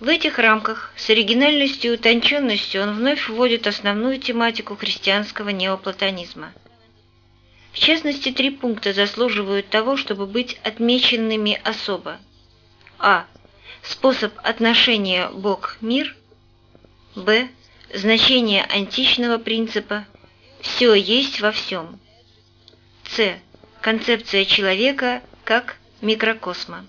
В этих рамках с оригинальностью и утонченностью он вновь вводит основную тематику христианского неоплатонизма. В частности, три пункта заслуживают того, чтобы быть отмеченными особо. А. Способ отношения Бог-мир. Б. Значение античного принципа «все есть во всем». С. Концепция человека как микрокосма.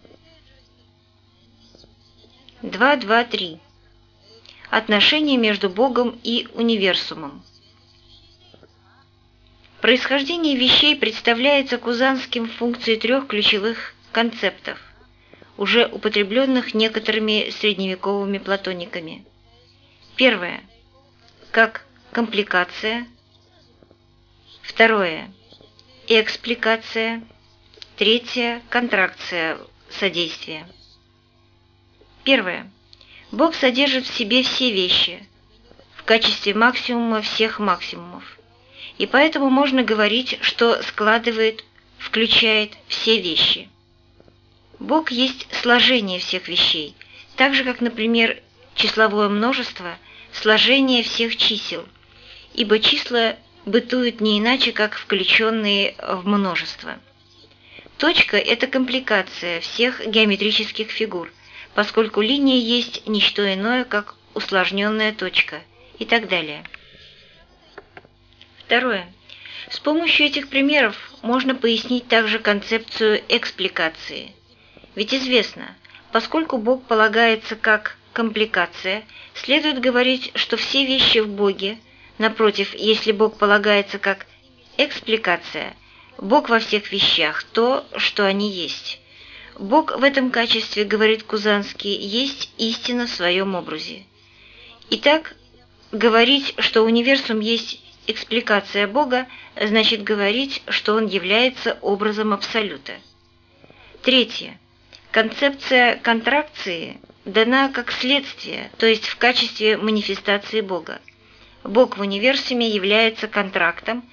2.2.3. Отношения между Богом и универсумом. Происхождение вещей представляется Кузанским в функции трех ключевых концептов, уже употребленных некоторыми средневековыми платониками. Первое. Как компликация. Второе. Экспликация. Третье – контракция содействия. Первое. Бог содержит в себе все вещи в качестве максимума всех максимумов. И поэтому можно говорить, что складывает, включает все вещи. Бог есть сложение всех вещей, так же, как, например, числовое множество – сложение всех чисел, ибо числа бытуют не иначе, как включенные в множество. Точка – это компликация всех геометрических фигур, поскольку линия есть не что иное, как усложненная точка и так далее. Второе. С помощью этих примеров можно пояснить также концепцию экспликации. Ведь известно, поскольку Бог полагается как компликация, следует говорить, что все вещи в Боге, напротив, если Бог полагается как экспликация, Бог во всех вещах, то, что они есть. Бог в этом качестве, говорит Кузанский, есть истина в своем образе. Итак, говорить, что универсум есть экспликация Бога, значит говорить, что он является образом Абсолюта. Третье. Концепция контракции дана как следствие, то есть в качестве манифестации Бога. Бог в универсуме является контрактом,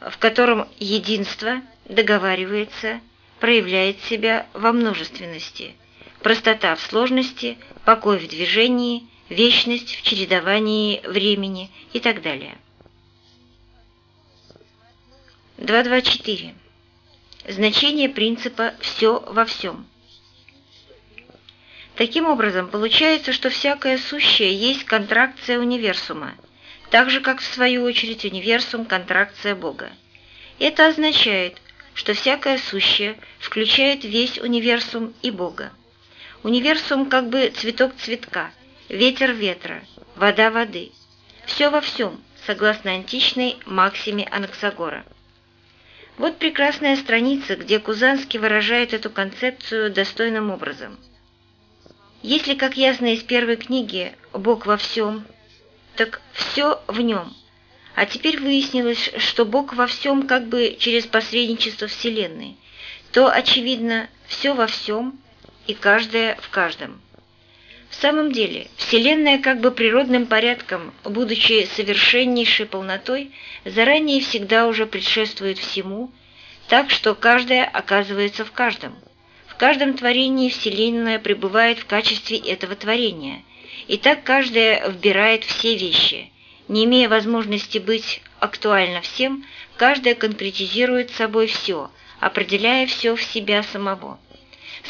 в котором единство договаривается, проявляет себя во множественности, простота в сложности, покой в движении, вечность в чередовании времени и так далее. 2.2.4. Значение принципа «все во всем». Таким образом, получается, что всякое сущее есть контракция универсума – так же, как в свою очередь универсум – контракция Бога. Это означает, что всякое сущее включает весь универсум и Бога. Универсум как бы цветок цветка, ветер ветра, вода воды. Все во всем, согласно античной максиме Анаксагора. Вот прекрасная страница, где Кузанский выражает эту концепцию достойным образом. Если, как ясно из первой книги, Бог во всем – так все в нем. А теперь выяснилось, что Бог во всем как бы через посредничество Вселенной, то, очевидно, все во всем и каждое в каждом. В самом деле, Вселенная как бы природным порядком, будучи совершеннейшей полнотой, заранее всегда уже предшествует всему, так что каждое оказывается в каждом. В каждом творении Вселенная пребывает в качестве этого творения – и так каждая вбирает все вещи. Не имея возможности быть актуально всем, каждая конкретизирует собой все, определяя все в себя самого.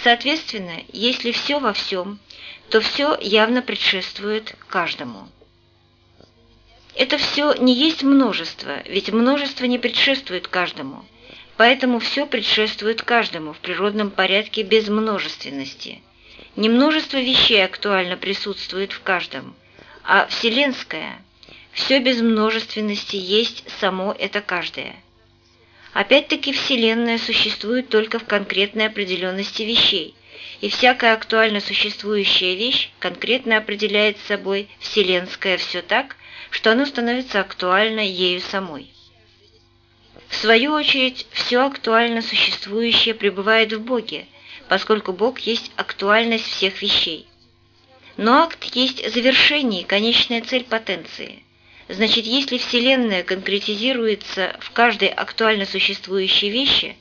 Соответственно, если все во всем, то все явно предшествует каждому. Это все не есть множество, ведь множество не предшествует каждому, поэтому все предшествует каждому в природном порядке без множественности – не множество вещей актуально присутствует в каждом, а вселенское, все без множественности есть само это каждое. Опять-таки Вселенная существует только в конкретной определенности вещей, и всякая актуально существующая вещь конкретно определяет собой вселенское все так, что оно становится актуально ею самой. В свою очередь, все актуально существующее пребывает в Боге – поскольку Бог есть актуальность всех вещей. Но акт есть завершение и конечная цель потенции. Значит, если Вселенная конкретизируется в каждой актуально существующей вещи,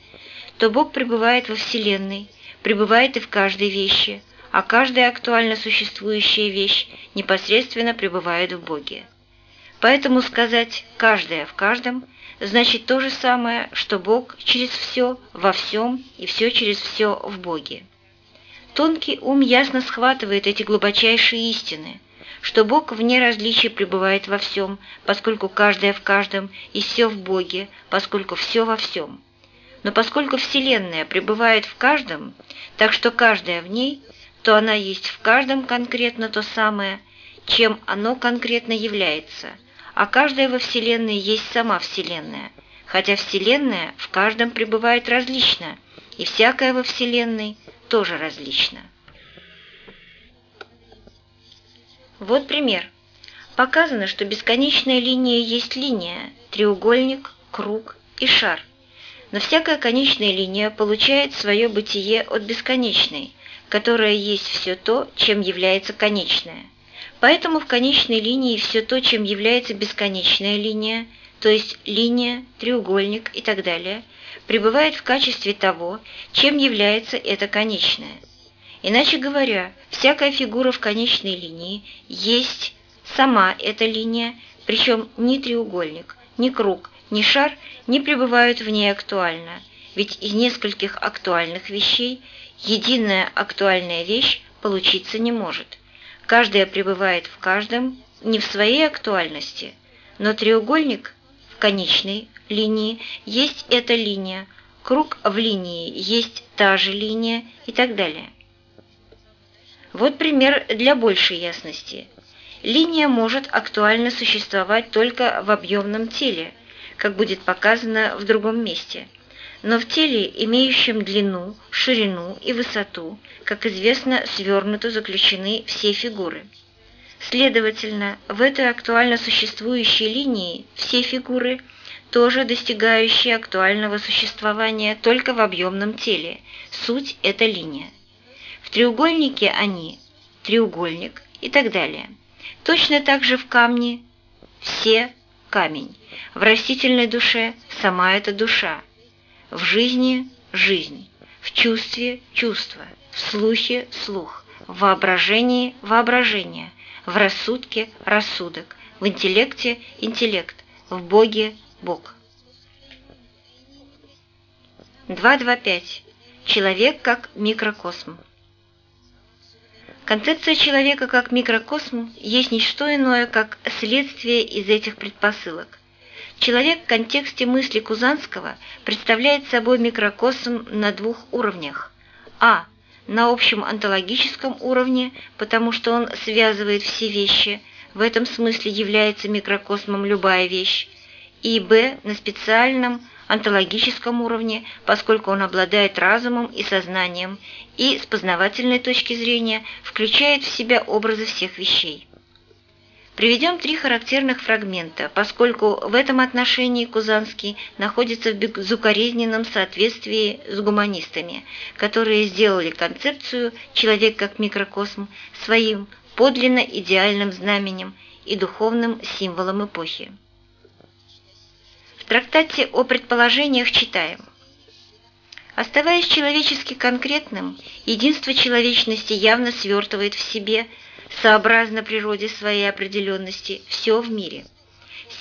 то Бог пребывает во Вселенной, пребывает и в каждой вещи, а каждая актуально существующая вещь непосредственно пребывает в Боге. Поэтому сказать «каждая в каждом» значит то же самое, что Бог через все, во всем и все через все в Боге. Тонкий ум ясно схватывает эти глубочайшие истины, что Бог вне различия пребывает во всем, поскольку каждое в каждом, и все в Боге, поскольку все во всем. Но поскольку Вселенная пребывает в каждом, так что каждая в ней, то она есть в каждом конкретно то самое, чем оно конкретно является – а каждая во Вселенной есть сама Вселенная, хотя Вселенная в каждом пребывает различно, и всякое во Вселенной тоже различно. Вот пример. Показано, что бесконечная линия есть линия, треугольник, круг и шар. Но всякая конечная линия получает свое бытие от бесконечной, которая есть все то, чем является конечная – Поэтому в конечной линии все то, чем является бесконечная линия, то есть линия, треугольник и так далее, пребывает в качестве того, чем является это конечное. Иначе говоря, всякая фигура в конечной линии есть сама эта линия, причем ни треугольник, ни круг, ни шар не пребывают в ней актуально, ведь из нескольких актуальных вещей единая актуальная вещь получиться не может. Каждая пребывает в каждом не в своей актуальности, но треугольник в конечной линии есть эта линия, круг в линии есть та же линия и так далее. Вот пример для большей ясности. Линия может актуально существовать только в объемном теле, как будет показано в другом месте – но в теле, имеющем длину, ширину и высоту, как известно, свернуто заключены все фигуры. Следовательно, в этой актуально существующей линии все фигуры, тоже достигающие актуального существования только в объемном теле, суть – это линия. В треугольнике они – треугольник и так далее. Точно так же в камне – все – камень, в растительной душе – сама эта душа – в жизни – жизнь, в чувстве – чувство, в слухе – слух, в воображении – воображение, в рассудке – рассудок, в интеллекте – интеллект, в Боге – Бог. 2.2.5. Человек как микрокосм. Концепция человека как микрокосм есть не что иное, как следствие из этих предпосылок. Человек в контексте мысли Кузанского представляет собой микрокосм на двух уровнях. А. На общем онтологическом уровне, потому что он связывает все вещи, в этом смысле является микрокосмом любая вещь. И Б. На специальном онтологическом уровне, поскольку он обладает разумом и сознанием, и с познавательной точки зрения включает в себя образы всех вещей. Приведем три характерных фрагмента, поскольку в этом отношении Кузанский находится в безукоризненном соответствии с гуманистами, которые сделали концепцию «человек как микрокосм» своим подлинно идеальным знаменем и духовным символом эпохи. Трактате о предположениях читаем Оставаясь человечески конкретным, единство человечности явно свертывает в себе – сообразно природе своей определенности, все в мире.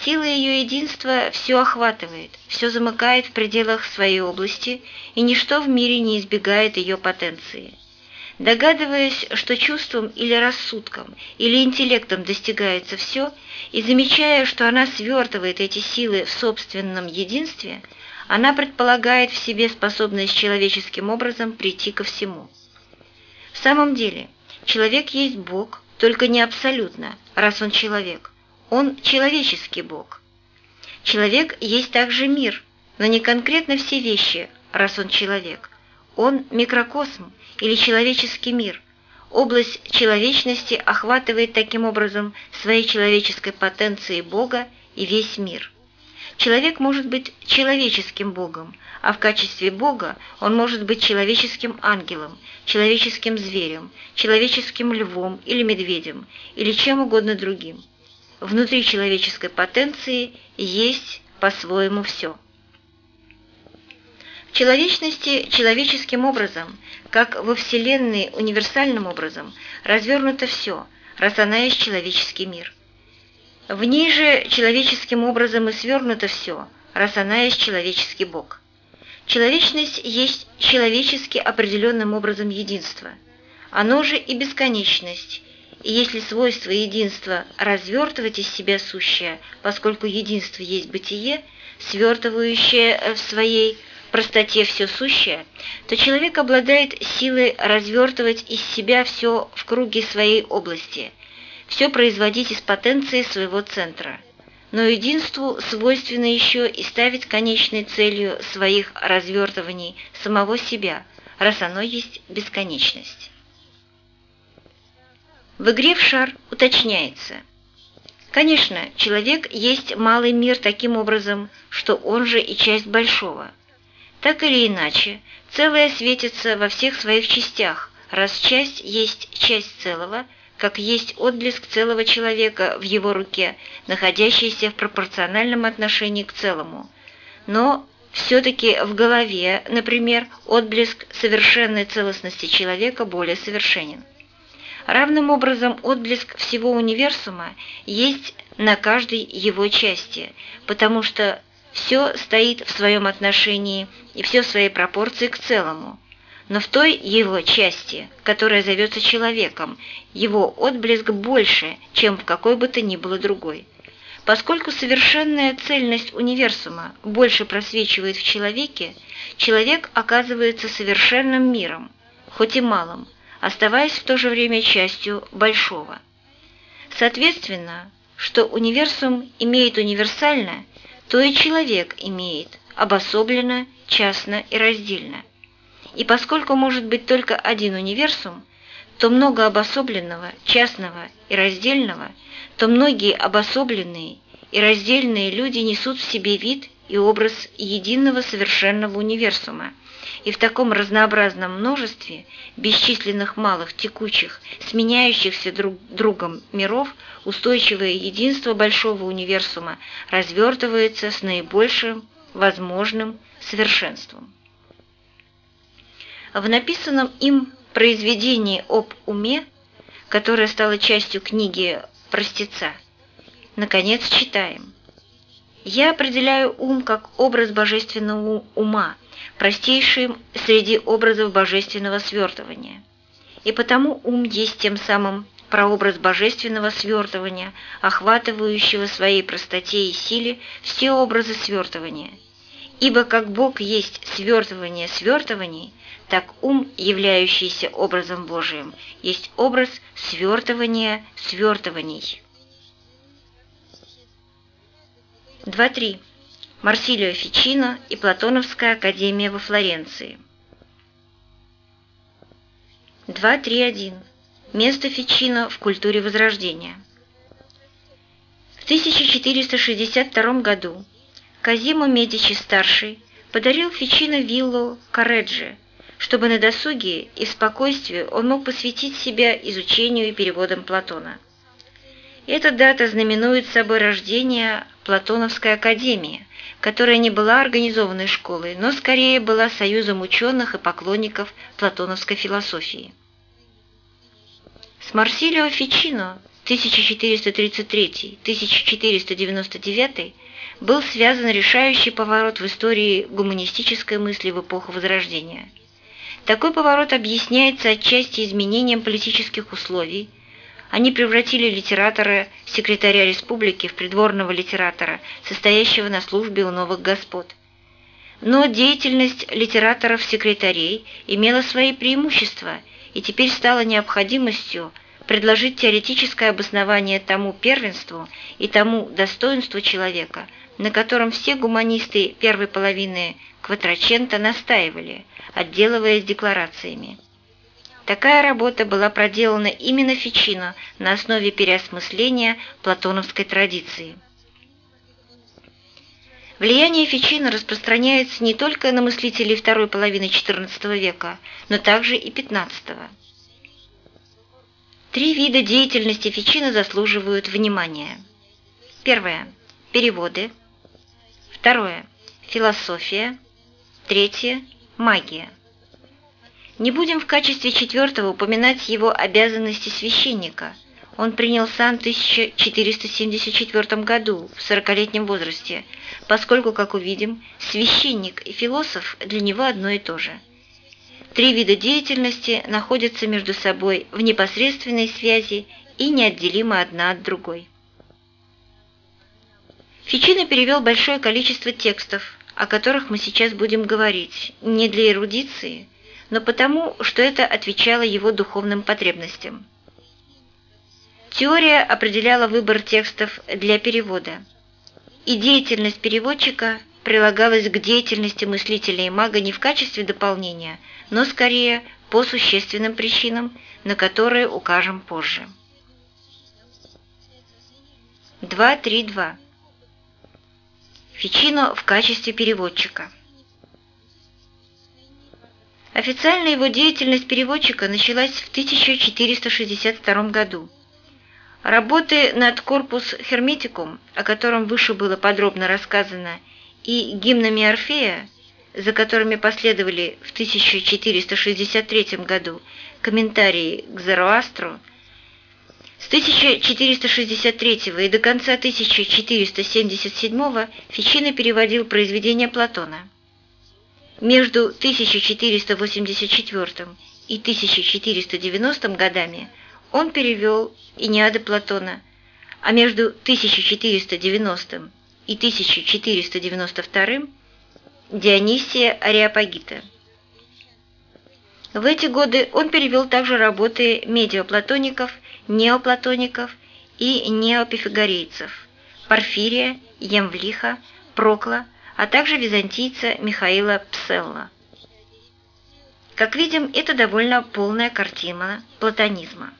Сила ее единства все охватывает, все замыкает в пределах своей области, и ничто в мире не избегает ее потенции. Догадываясь, что чувством или рассудком, или интеллектом достигается все, и замечая, что она свертывает эти силы в собственном единстве, она предполагает в себе способность человеческим образом прийти ко всему. В самом деле – Человек есть Бог, только не абсолютно, раз он человек. Он человеческий Бог. Человек есть также мир, но не конкретно все вещи, раз он человек. Он микрокосм или человеческий мир. Область человечности охватывает таким образом своей человеческой потенцией Бога и весь мир. Человек может быть человеческим Богом, а в качестве Бога он может быть человеческим ангелом, человеческим зверем, человеческим львом или медведем, или чем угодно другим. Внутри человеческой потенции есть по-своему все. Человечности человеческим образом, как во Вселенной универсальным образом, развернуто все, раз она есть человеческий мир. В ней же человеческим образом и свернуто все, раз она есть человеческий Бог. Человечность есть человечески определенным образом единство. Оно же и бесконечность, и если свойство единства развертывать из себя сущее, поскольку единство есть бытие, свертывающее в своей простоте все сущее, то человек обладает силой развертывать из себя все в круге своей области, все производить из потенции своего центра. Но единству свойственно еще и ставить конечной целью своих развертываний самого себя, раз оно есть бесконечность. В игре в шар уточняется. Конечно, человек есть малый мир таким образом, что он же и часть большого – так или иначе, целое светится во всех своих частях, раз часть есть часть целого, как есть отблеск целого человека в его руке, находящийся в пропорциональном отношении к целому. Но все-таки в голове, например, отблеск совершенной целостности человека более совершенен. Равным образом отблеск всего универсума есть на каждой его части, потому что все стоит в своем отношении и все в своей пропорции к целому. Но в той его части, которая зовется человеком, его отблеск больше, чем в какой бы то ни было другой. Поскольку совершенная цельность универсума больше просвечивает в человеке, человек оказывается совершенным миром, хоть и малым, оставаясь в то же время частью большого. Соответственно, что универсум имеет универсально – то и человек имеет обособленно, частно и раздельно. И поскольку может быть только один универсум, то много обособленного, частного и раздельного, то многие обособленные и раздельные люди несут в себе вид и образ единого совершенного универсума, и в таком разнообразном множестве бесчисленных малых текучих, сменяющихся друг другом миров, устойчивое единство большого универсума развертывается с наибольшим возможным совершенством. В написанном им произведении об уме, которое стало частью книги «Простеца», наконец читаем. «Я определяю ум как образ божественного ума – простейшим среди образов божественного свертывания. И потому ум есть тем самым прообраз божественного свертывания, охватывающего своей простоте и силе все образы свертывания. Ибо как Бог есть свертывание свертываний, так ум, являющийся образом Божиим, есть образ свертывания свертываний. 2.3. Марсилио Фичино и Платоновская академия во Флоренции. 2.3.1. Место Фичино в культуре Возрождения. В 1462 году Казимо Медичи-старший подарил Фичино виллу Кареджи, чтобы на досуге и в спокойствии он мог посвятить себя изучению и переводам Платона. Эта дата знаменует собой рождение Платоновской академии, которая не была организованной школой, но скорее была союзом ученых и поклонников платоновской философии. С Марсилио Фичино 1433-1499 был связан решающий поворот в истории гуманистической мысли в эпоху Возрождения. Такой поворот объясняется отчасти изменением политических условий, они превратили литератора, секретаря республики, в придворного литератора, состоящего на службе у новых господ. Но деятельность литераторов-секретарей имела свои преимущества и теперь стала необходимостью предложить теоретическое обоснование тому первенству и тому достоинству человека, на котором все гуманисты первой половины Кватрачента настаивали, отделываясь декларациями. Такая работа была проделана именно Фичино на основе переосмысления платоновской традиции. Влияние Фичино распространяется не только на мыслителей второй половины XIV века, но также и XV. Три вида деятельности Фичино заслуживают внимания. Первое – переводы. Второе – философия. Третье – магия. Не будем в качестве четвертого упоминать его обязанности священника. Он принял сан в 1474 году, в 40-летнем возрасте, поскольку, как увидим, священник и философ для него одно и то же. Три вида деятельности находятся между собой в непосредственной связи и неотделимы одна от другой. Фичино перевел большое количество текстов, о которых мы сейчас будем говорить, не для эрудиции – но потому, что это отвечало его духовным потребностям. Теория определяла выбор текстов для перевода, и деятельность переводчика прилагалась к деятельности мыслителя и мага не в качестве дополнения, но скорее по существенным причинам, на которые укажем позже. 2.3.2. Фичино в качестве переводчика. Официально его деятельность переводчика началась в 1462 году. Работы над «Корпус Херметикум», о котором выше было подробно рассказано, и гимнами Орфея, за которыми последовали в 1463 году комментарии к Зороастру, с 1463 и до конца 1477 Фичино переводил произведения Платона. Между 1484 и 1490 годами он перевел Иниады Платона, а между 1490 и 1492 Дионисия Ариапагита. В эти годы он перевел также работы медиоплатоников, неоплатоников и неопифагорейцев Порфирия, Емвлиха, Прокла, а также византийца Михаила Пселла. Как видим, это довольно полная картина платонизма.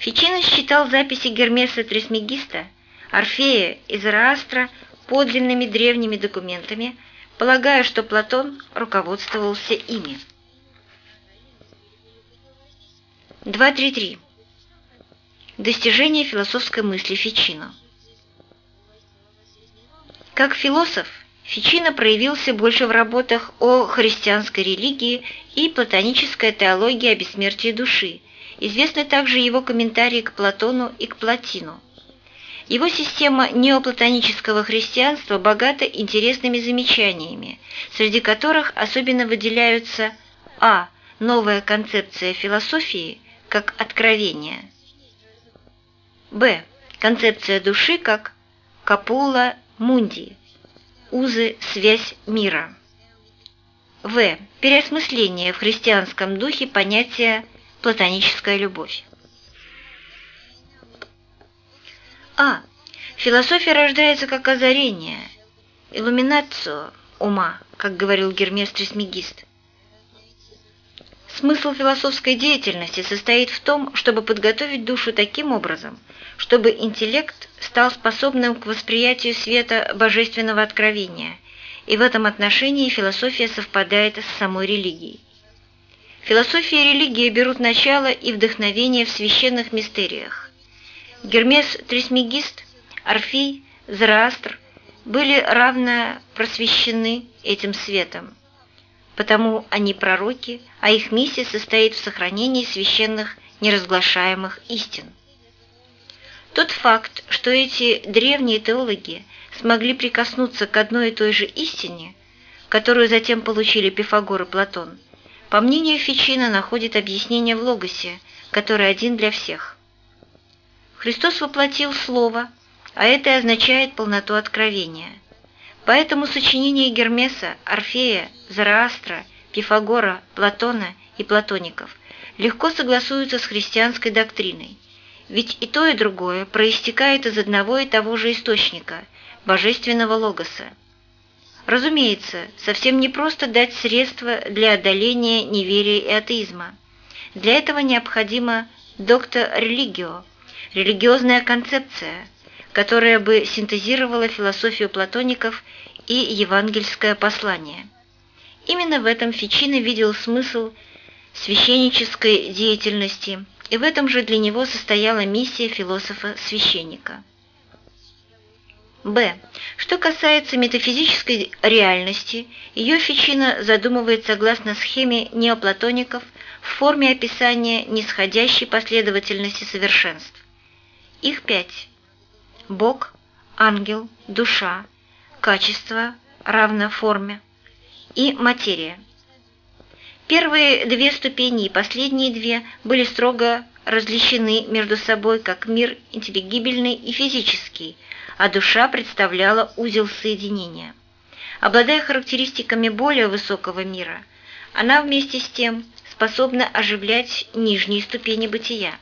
Фичино считал записи Гермеса Трисмегиста, Орфея и Зараастра подлинными древними документами, полагая, что Платон руководствовался ими. 2.3.3. Достижение философской мысли Фичино. Как философ, Фичино проявился больше в работах о христианской религии и платонической теологии о бессмертии души. Известны также его комментарии к Платону и к Платину. Его система неоплатонического христианства богата интересными замечаниями, среди которых особенно выделяются а. Новая концепция философии как откровение. б. Концепция души как капула Мунди. Узы связь мира. В. Переосмысление в христианском духе понятия платоническая любовь. А. Философия рождается как озарение, иллюминацию ума, как говорил Гермес Трисмегист. Смысл философской деятельности состоит в том, чтобы подготовить душу таким образом, чтобы интеллект стал способным к восприятию света божественного откровения, и в этом отношении философия совпадает с самой религией. Философия и религия берут начало и вдохновение в священных мистериях. Гермес Трисмегист, Орфей, Зараастр были равно просвещены этим светом потому они пророки, а их миссия состоит в сохранении священных неразглашаемых истин. Тот факт, что эти древние теологи смогли прикоснуться к одной и той же истине, которую затем получили Пифагор и Платон, по мнению Фичина находит объяснение в Логосе, который один для всех. Христос воплотил Слово, а это и означает полноту откровения – Поэтому сочинения Гермеса, Орфея, Зараастра, Пифагора, Платона и платоников легко согласуются с христианской доктриной, ведь и то, и другое проистекает из одного и того же источника – божественного логоса. Разумеется, совсем не просто дать средства для одоления неверия и атеизма. Для этого необходима доктор религио, религиозная концепция – которая бы синтезировала философию платоников и евангельское послание. Именно в этом Фичино видел смысл священнической деятельности, и в этом же для него состояла миссия философа-священника. Б. Что касается метафизической реальности, ее Фичина задумывает согласно схеме неоплатоников в форме описания нисходящей последовательности совершенств. Их пять. Бог, ангел, душа, качество равно форме и материя. Первые две ступени и последние две были строго различены между собой как мир интеллигибельный и физический – а душа представляла узел соединения. Обладая характеристиками более высокого мира, она вместе с тем способна оживлять нижние ступени бытия.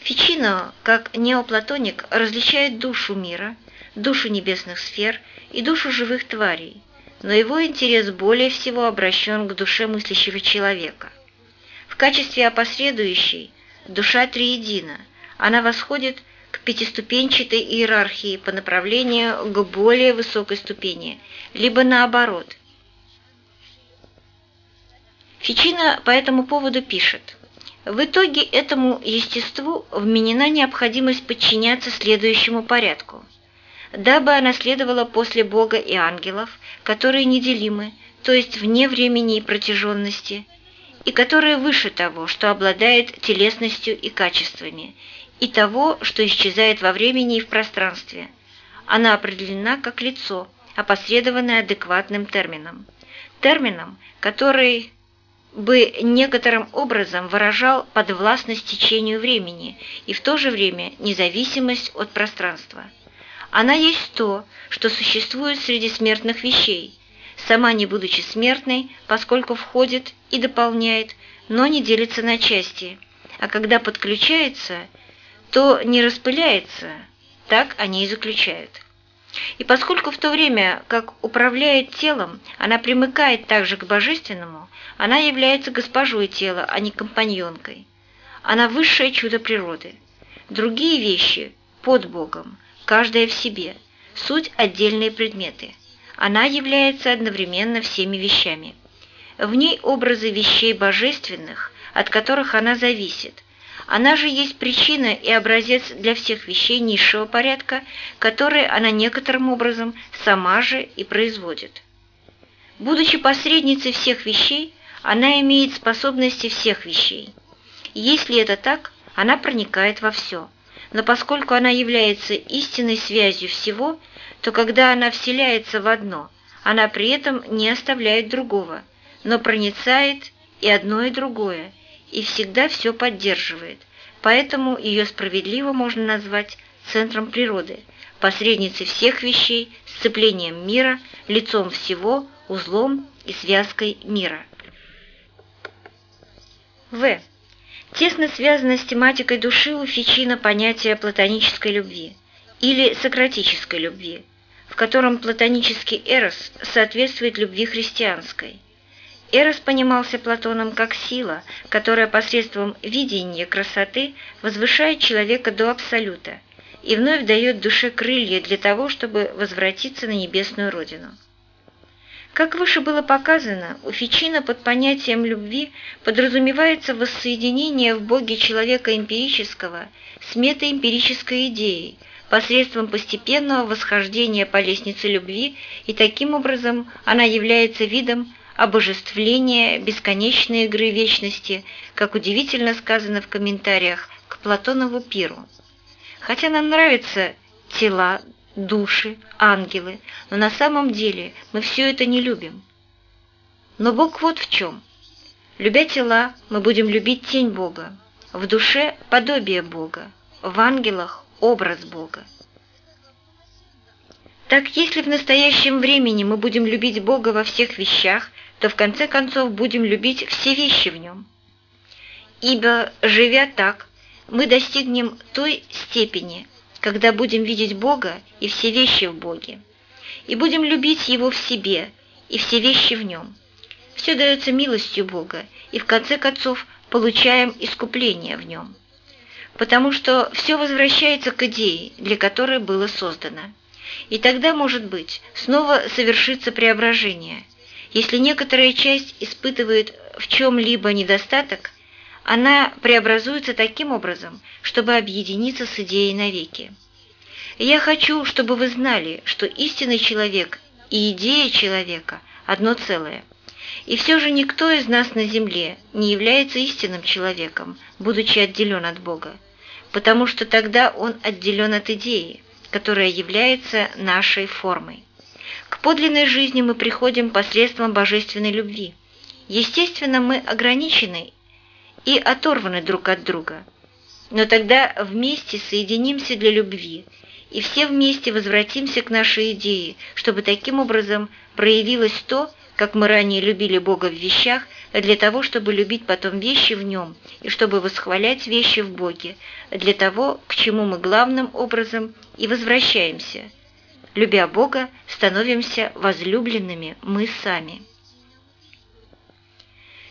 Фичино, как неоплатоник, различает душу мира, душу небесных сфер и душу живых тварей, но его интерес более всего обращен к душе мыслящего человека. В качестве опосредующей душа триедина, она восходит пятиступенчатой иерархии по направлению к более высокой ступени, либо наоборот. Фичина по этому поводу пишет. В итоге этому естеству вменена необходимость подчиняться следующему порядку. Дабы она следовала после Бога и ангелов, которые неделимы, то есть вне времени и протяженности, и которые выше того, что обладает телесностью и качествами, и того, что исчезает во времени и в пространстве. Она определена как лицо, опосредованное адекватным термином. Термином, который бы некоторым образом выражал подвластность течению времени и в то же время независимость от пространства. Она есть то, что существует среди смертных вещей, сама не будучи смертной, поскольку входит и дополняет, но не делится на части, а когда подключается – то не распыляется, так они и заключают. И поскольку в то время, как управляет телом, она примыкает также к божественному, она является госпожой тела, а не компаньонкой. Она высшее чудо природы. Другие вещи под Богом, каждая в себе, суть отдельные предметы. Она является одновременно всеми вещами. В ней образы вещей божественных, от которых она зависит – она же есть причина и образец для всех вещей низшего порядка, которые она некоторым образом сама же и производит. Будучи посредницей всех вещей, она имеет способности всех вещей. Если это так, она проникает во все. Но поскольку она является истинной связью всего, то когда она вселяется в одно, она при этом не оставляет другого, но проницает и одно, и другое, и всегда все поддерживает, поэтому ее справедливо можно назвать центром природы, посредницей всех вещей, сцеплением мира, лицом всего, узлом и связкой мира. В. Тесно связано с тематикой души у Фичина понятие платонической любви или сократической любви, в котором платонический эрос соответствует любви христианской – Эрос понимался Платоном как сила, которая посредством видения красоты возвышает человека до абсолюта и вновь дает душе крылья для того, чтобы возвратиться на небесную родину. Как выше было показано, у Фичина под понятием любви подразумевается воссоединение в Боге человека эмпирического с метаэмпирической идеей, посредством постепенного восхождения по лестнице любви, и таким образом она является видом обожествление бесконечной игры вечности, как удивительно сказано в комментариях к Платонову пиру. Хотя нам нравятся тела, души, ангелы, но на самом деле мы все это не любим. Но Бог вот в чем. Любя тела, мы будем любить тень Бога, в душе – подобие Бога, в ангелах – образ Бога. Так если в настоящем времени мы будем любить Бога во всех вещах, то в конце концов будем любить все вещи в нем. Ибо, живя так, мы достигнем той степени, когда будем видеть Бога и все вещи в Боге, и будем любить Его в себе и все вещи в нем. Все дается милостью Бога, и в конце концов получаем искупление в нем. Потому что все возвращается к идее, для которой было создано. И тогда, может быть, снова совершится преображение – если некоторая часть испытывает в чем-либо недостаток, она преобразуется таким образом, чтобы объединиться с идеей навеки. Я хочу, чтобы вы знали, что истинный человек и идея человека – одно целое. И все же никто из нас на земле не является истинным человеком, будучи отделен от Бога, потому что тогда он отделен от идеи, которая является нашей формой. Подлинной жизни мы приходим посредством божественной любви. Естественно, мы ограничены и оторваны друг от друга, но тогда вместе соединимся для любви – и все вместе возвратимся к нашей идее, чтобы таким образом проявилось то, как мы ранее любили Бога в вещах, для того, чтобы любить потом вещи в Нем, и чтобы восхвалять вещи в Боге, для того, к чему мы главным образом и возвращаемся. Любя Бога, становимся возлюбленными мы сами.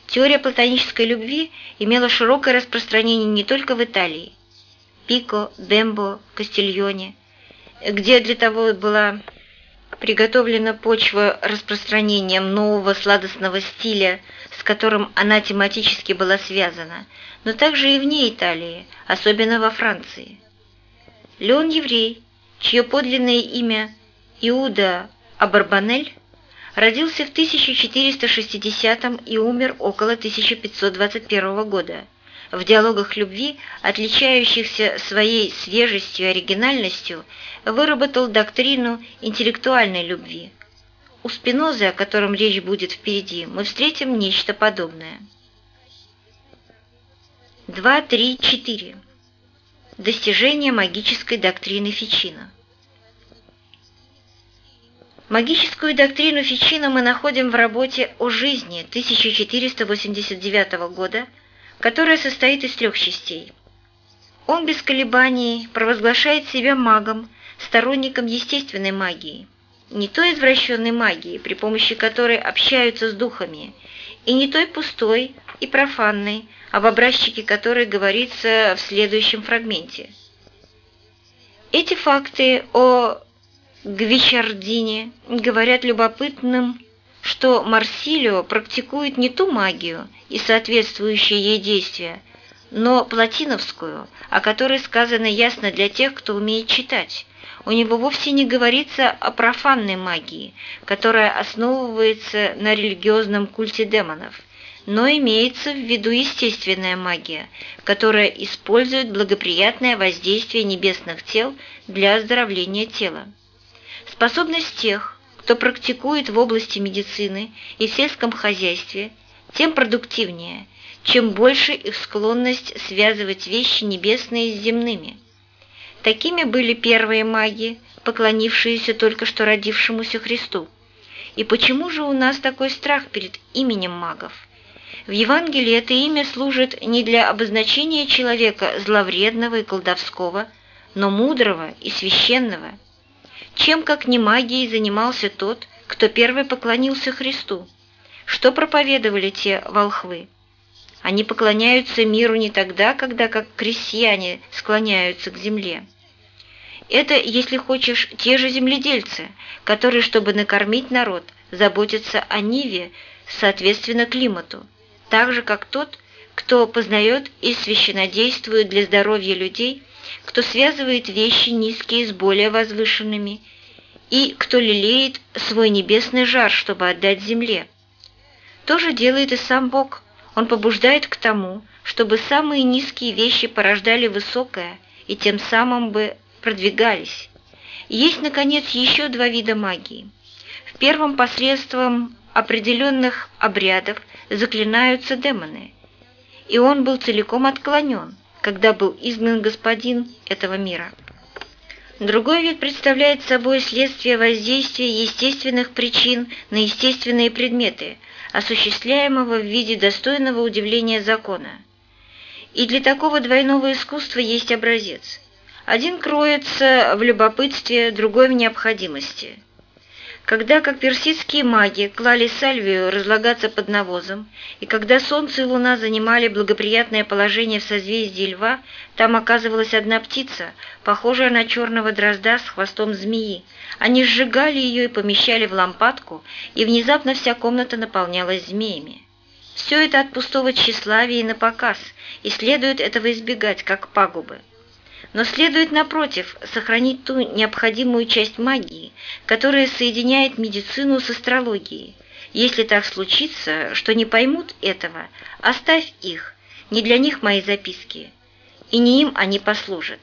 Теория платонической любви имела широкое распространение не только в Италии. Пико, Дембо, Кастильоне – где для того была приготовлена почва распространением нового сладостного стиля, с которым она тематически была связана, но также и вне Италии, особенно во Франции. Леон Еврей, чье подлинное имя Иуда Абарбанель, родился в 1460 и умер около 1521 года – в диалогах любви, отличающихся своей свежестью и оригинальностью, выработал доктрину интеллектуальной любви. У Спинозы, о котором речь будет впереди, мы встретим нечто подобное. 2, 3, 4. Достижение магической доктрины Фичина. Магическую доктрину Фичина мы находим в работе о жизни 1489 года – которая состоит из трех частей. Он без колебаний провозглашает себя магом, сторонником естественной магии, не той извращенной магии, при помощи которой общаются с духами, и не той пустой и профанной, об образчике которой говорится в следующем фрагменте. Эти факты о Гвичардине говорят любопытным что Марсилио практикует не ту магию и соответствующие ей действия, но платиновскую, о которой сказано ясно для тех, кто умеет читать. У него вовсе не говорится о профанной магии, которая основывается на религиозном культе демонов, но имеется в виду естественная магия, которая использует благоприятное воздействие небесных тел для оздоровления тела. Способность тех, кто практикует в области медицины и в сельском хозяйстве, тем продуктивнее, чем больше их склонность связывать вещи небесные с земными. Такими были первые маги, поклонившиеся только что родившемуся Христу. И почему же у нас такой страх перед именем магов? В Евангелии это имя служит не для обозначения человека зловредного и колдовского, но мудрого и священного – чем, как не магией, занимался тот, кто первый поклонился Христу? Что проповедовали те волхвы? Они поклоняются миру не тогда, когда, как крестьяне, склоняются к земле. Это, если хочешь, те же земледельцы, которые, чтобы накормить народ, заботятся о ниве, соответственно климату, так же, как тот, кто познает и священодействует для здоровья людей – кто связывает вещи низкие с более возвышенными, и кто лелеет свой небесный жар, чтобы отдать земле. То же делает и сам Бог. Он побуждает к тому, чтобы самые низкие вещи порождали высокое и тем самым бы продвигались. есть, наконец, еще два вида магии. В первом посредством определенных обрядов заклинаются демоны, и он был целиком отклонен, когда был изгнан господин этого мира. Другой вид представляет собой следствие воздействия естественных причин на естественные предметы, осуществляемого в виде достойного удивления закона. И для такого двойного искусства есть образец. Один кроется в любопытстве, другой в необходимости – когда, как персидские маги, клали сальвию разлагаться под навозом, и когда солнце и луна занимали благоприятное положение в созвездии льва, там оказывалась одна птица, похожая на черного дрозда с хвостом змеи. Они сжигали ее и помещали в лампадку, и внезапно вся комната наполнялась змеями. Все это от пустого тщеславия и напоказ, и следует этого избегать, как пагубы. Но следует, напротив, сохранить ту необходимую часть магии, которая соединяет медицину с астрологией. Если так случится, что не поймут этого, оставь их, не для них мои записки, и не им они послужат.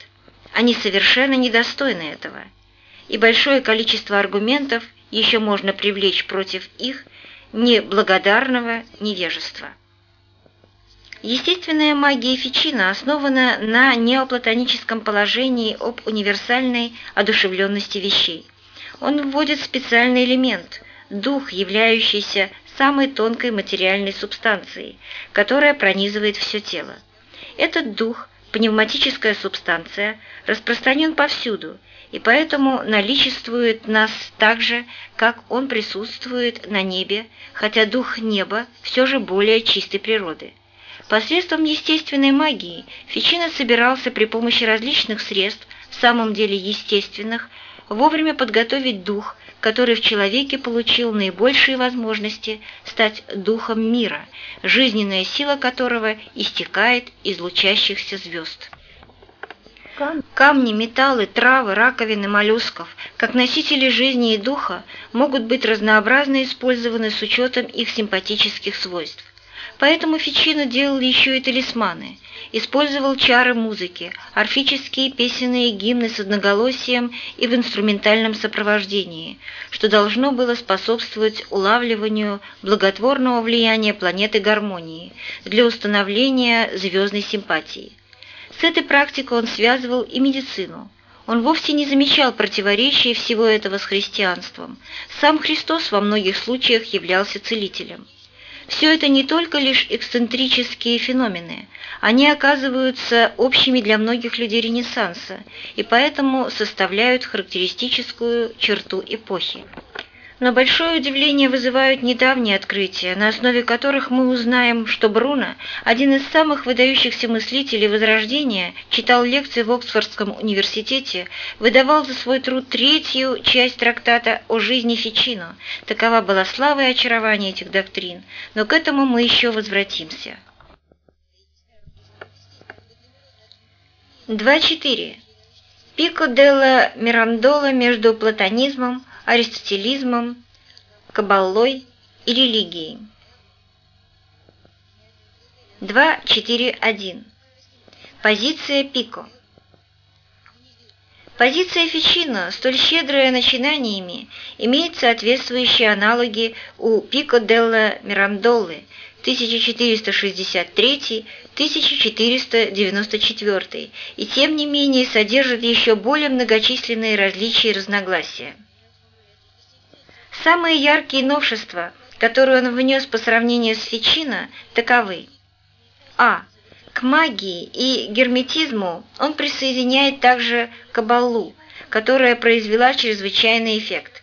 Они совершенно недостойны этого, и большое количество аргументов еще можно привлечь против их неблагодарного невежества. Естественная магия Фичина основана на неоплатоническом положении об универсальной одушевленности вещей. Он вводит специальный элемент – дух, являющийся самой тонкой материальной субстанцией, которая пронизывает все тело. Этот дух, пневматическая субстанция, распространен повсюду, и поэтому наличествует нас так же, как он присутствует на небе, хотя дух неба все же более чистой природы. Посредством естественной магии Фичино собирался при помощи различных средств, в самом деле естественных, вовремя подготовить дух, который в человеке получил наибольшие возможности стать духом мира, жизненная сила которого истекает из лучащихся звезд. Камни, металлы, травы, раковины моллюсков, как носители жизни и духа, могут быть разнообразно использованы с учетом их симпатических свойств. Поэтому Фичино делал еще и талисманы, использовал чары музыки, орфические песенные гимны с одноголосием и в инструментальном сопровождении, что должно было способствовать улавливанию благотворного влияния планеты гармонии для установления звездной симпатии. С этой практикой он связывал и медицину. Он вовсе не замечал противоречия всего этого с христианством. Сам Христос во многих случаях являлся целителем. Все это не только лишь эксцентрические феномены, они оказываются общими для многих людей Ренессанса и поэтому составляют характеристическую черту эпохи. Но большое удивление вызывают недавние открытия, на основе которых мы узнаем, что Бруно, один из самых выдающихся мыслителей Возрождения, читал лекции в Оксфордском университете, выдавал за свой труд третью часть трактата о жизни Фичино. Такова была слава и очарование этих доктрин, но к этому мы еще возвратимся. 2.4. Пико делла Мирандола между платонизмом, аристотелизмом, кабаллой и религией. 2.4.1. Позиция Пико. Позиция Фичино, столь щедрая начинаниями, имеет соответствующие аналоги у Пико делла Мирандолы 1463-1494 и тем не менее содержит еще более многочисленные различия и разногласия. Самые яркие новшества, которые он внес по сравнению с Фичино, таковы. А. К магии и герметизму он присоединяет также кабалу, которая произвела чрезвычайный эффект.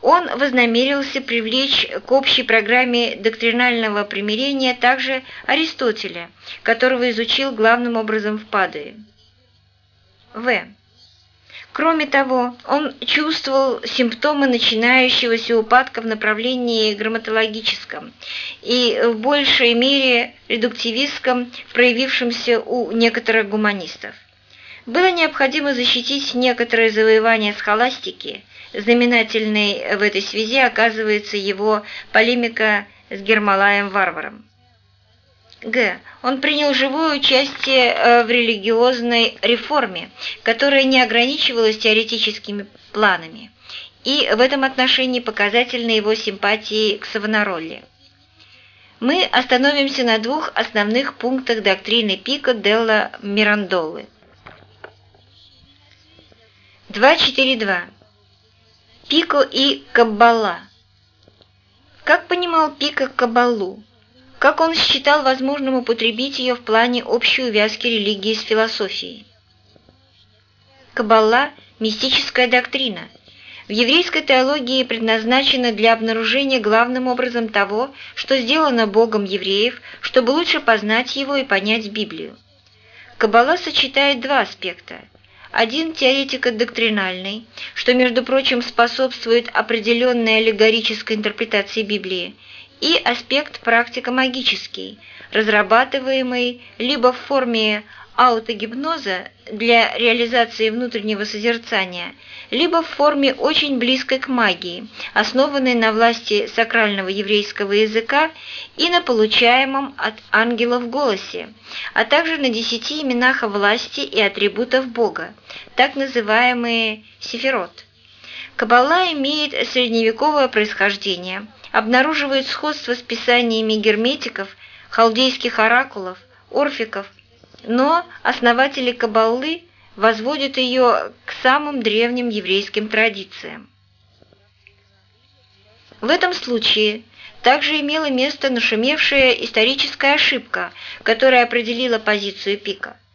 Он вознамерился привлечь к общей программе доктринального примирения также Аристотеля, которого изучил главным образом в Падуе. В. Кроме того, он чувствовал симптомы начинающегося упадка в направлении грамматологическом и в большей мере редуктивистском, проявившемся у некоторых гуманистов. Было необходимо защитить некоторые завоевания схоластики, знаменательной в этой связи оказывается его полемика с Гермалаем-варваром. Г. Он принял живое участие э, в религиозной реформе, которая не ограничивалась теоретическими планами, и в этом отношении показательны его симпатии к Савонаролле. Мы остановимся на двух основных пунктах доктрины Пико Делла Мирандолы. 2.4.2. Пико и Каббала. Как понимал Пико Каббалу? Как он считал возможным употребить ее в плане общей увязки религии с философией. Каббала – мистическая доктрина. В еврейской теологии предназначена для обнаружения главным образом того, что сделано Богом евреев, чтобы лучше познать его и понять Библию. Каббала сочетает два аспекта. Один теоретико-доктринальный, что, между прочим, способствует определенной аллегорической интерпретации Библии, и аспект практико-магический, разрабатываемый либо в форме аутогипноза для реализации внутреннего созерцания, либо в форме очень близкой к магии, основанной на власти сакрального еврейского языка и на получаемом от ангелов голосе, а также на десяти именах власти и атрибутов Бога, так называемые сефирот. Каббала имеет средневековое происхождение, обнаруживает сходство с писаниями герметиков, халдейских оракулов, орфиков, но основатели Каббалы возводят ее к самым древним еврейским традициям. В этом случае также имела место нашумевшая историческая ошибка, которая определила позицию Пика –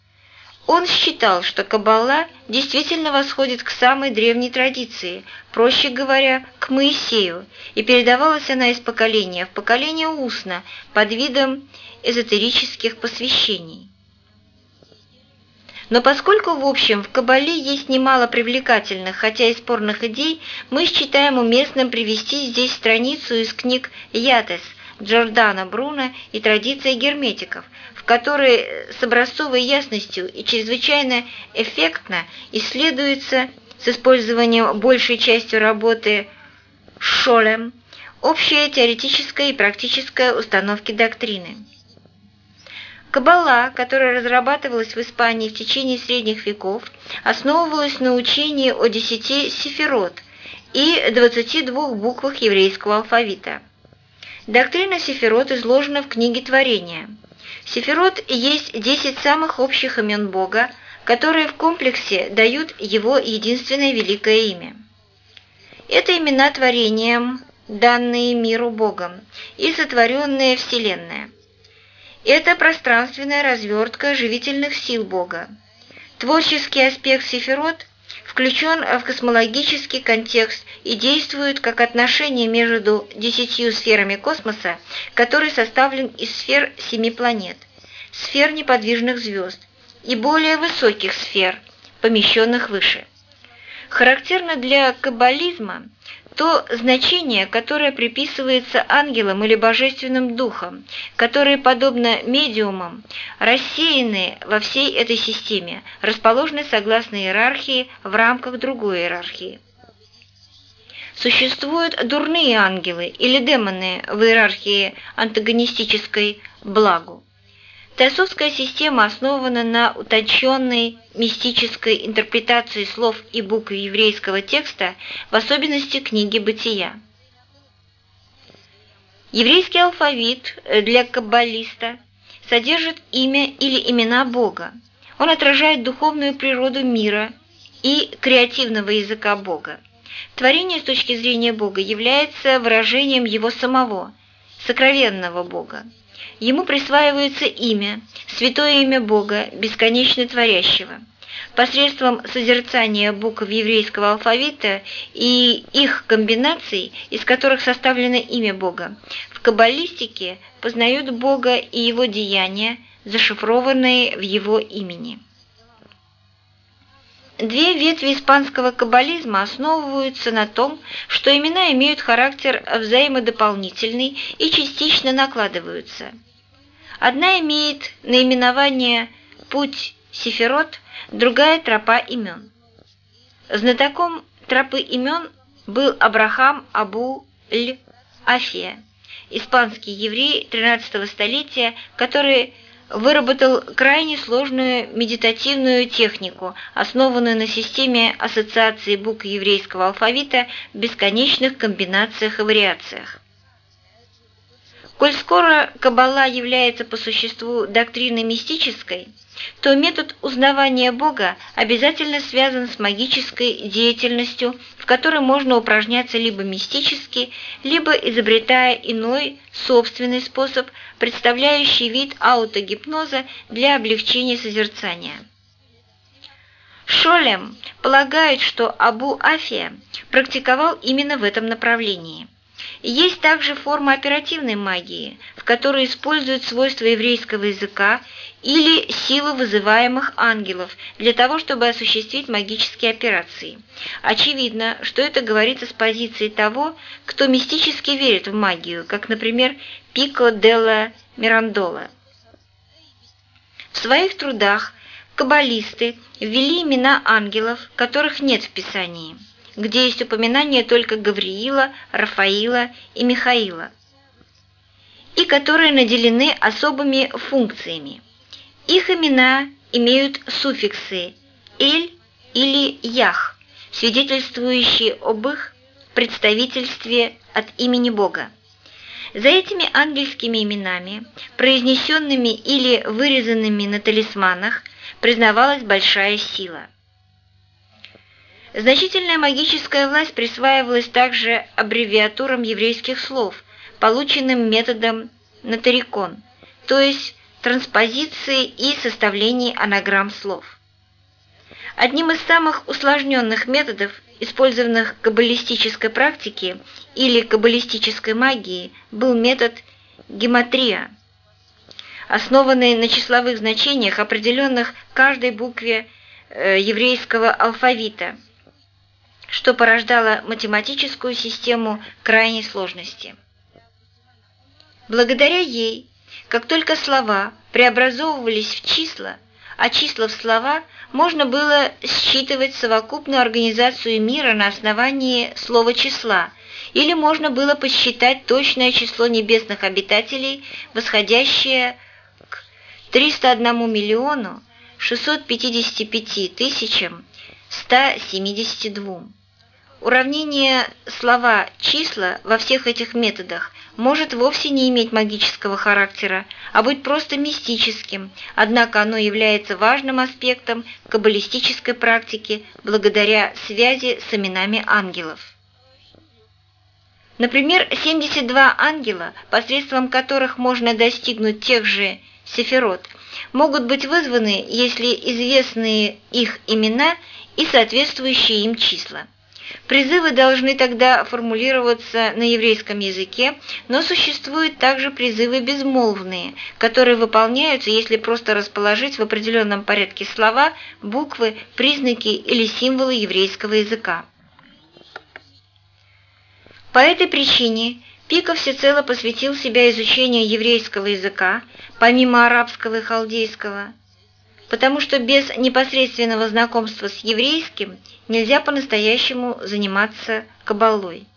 он считал, что Каббала действительно восходит к самой древней традиции, проще говоря, к Моисею, и передавалась она из поколения в поколение устно, под видом эзотерических посвящений. Но поскольку, в общем, в Кабале есть немало привлекательных, хотя и спорных идей, мы считаем уместным привести здесь страницу из книг «Ятес» Джордана Бруно и «Традиция герметиков», в которой с образцовой ясностью и чрезвычайно эффектно исследуется с использованием большей частью работы Шолем общая теоретическая и практическая установки доктрины. Каббала, которая разрабатывалась в Испании в течение средних веков, основывалась на учении о десяти сефирот и 22 буквах еврейского алфавита. Доктрина сефирот изложена в книге Творения – Сефирот есть десять самых общих имен Бога, которые в комплексе дают Его единственное великое имя. Это имена творением, данные миру Богом, и сотворенная Вселенная. Это пространственная развертка живительных сил Бога. Творческий аспект Сефирот включен в космологический контекст и действует как отношение между десятью сферами космоса, который составлен из сфер семи планет, сфер неподвижных звезд и более высоких сфер, помещенных выше. Характерно для каббализма то значение, которое приписывается ангелам или божественным духам, которые, подобно медиумам, рассеяны во всей этой системе, расположены согласно иерархии в рамках другой иерархии. Существуют дурные ангелы или демоны в иерархии антагонистической благу. Теософская система основана на утонченной мистической интерпретации слов и букв еврейского текста, в особенности книги «Бытия». Еврейский алфавит для каббалиста содержит имя или имена Бога. Он отражает духовную природу мира и креативного языка Бога. Творение с точки зрения Бога является выражением Его самого, сокровенного Бога. Ему присваивается имя, святое имя Бога, бесконечно творящего. Посредством созерцания букв еврейского алфавита и их комбинаций, из которых составлено имя Бога, в каббалистике познают Бога и Его деяния, зашифрованные в Его имени. Две ветви испанского каббализма основываются на том, что имена имеют характер взаимодополнительный и частично накладываются. Одна имеет наименование «Путь Сефирот», другая «Тропа имен». Знатоком тропы имен был Абрахам Абу Ль Афия, испанский еврей XIII столетия, который выработал крайне сложную медитативную технику, основанную на системе ассоциации букв еврейского алфавита в бесконечных комбинациях и вариациях. Коль скоро Каббала является по существу доктриной мистической, то метод узнавания Бога обязательно связан с магической деятельностью, в которой можно упражняться либо мистически, либо изобретая иной собственный способ, представляющий вид аутогипноза для облегчения созерцания. Шолем полагает, что Абу Афия практиковал именно в этом направлении. Есть также форма оперативной магии, в которой используют свойства еврейского языка или силы вызываемых ангелов для того, чтобы осуществить магические операции. Очевидно, что это говорится с позиции того, кто мистически верит в магию, как, например, Пико делла Мирандола. В своих трудах каббалисты ввели имена ангелов, которых нет в Писании, где есть упоминание только Гавриила, Рафаила и Михаила, и которые наделены особыми функциями. Их имена имеют суффиксы «эль» или «ях», свидетельствующие об их представительстве от имени Бога. За этими ангельскими именами, произнесенными или вырезанными на талисманах, признавалась большая сила. Значительная магическая власть присваивалась также аббревиатурам еврейских слов, полученным методом нотарикон, то есть транспозиции и составлении анаграмм слов. Одним из самых усложненных методов, использованных в каббалистической практике или каббалистической магии, был метод гематрия, основанный на числовых значениях, определенных каждой букве э, еврейского алфавита, что порождало математическую систему крайней сложности. Благодаря ей, как только слова преобразовывались в числа, а числа в слова, можно было считывать совокупную организацию мира на основании слова числа, или можно было посчитать точное число небесных обитателей, восходящее к 301 миллиону 655 тысячам 172. Уравнение слова-числа во всех этих методах может вовсе не иметь магического характера, а быть просто мистическим, однако оно является важным аспектом каббалистической практики благодаря связи с именами ангелов. Например, 72 ангела, посредством которых можно достигнуть тех же сефирот, могут быть вызваны, если известные их имена и соответствующие им числа. Призывы должны тогда формулироваться на еврейском языке, но существуют также призывы безмолвные, которые выполняются, если просто расположить в определенном порядке слова, буквы, признаки или символы еврейского языка. По этой причине Пика всецело посвятил себя изучению еврейского языка, помимо арабского и халдейского – потому что без непосредственного знакомства с еврейским нельзя по-настоящему заниматься кабалой.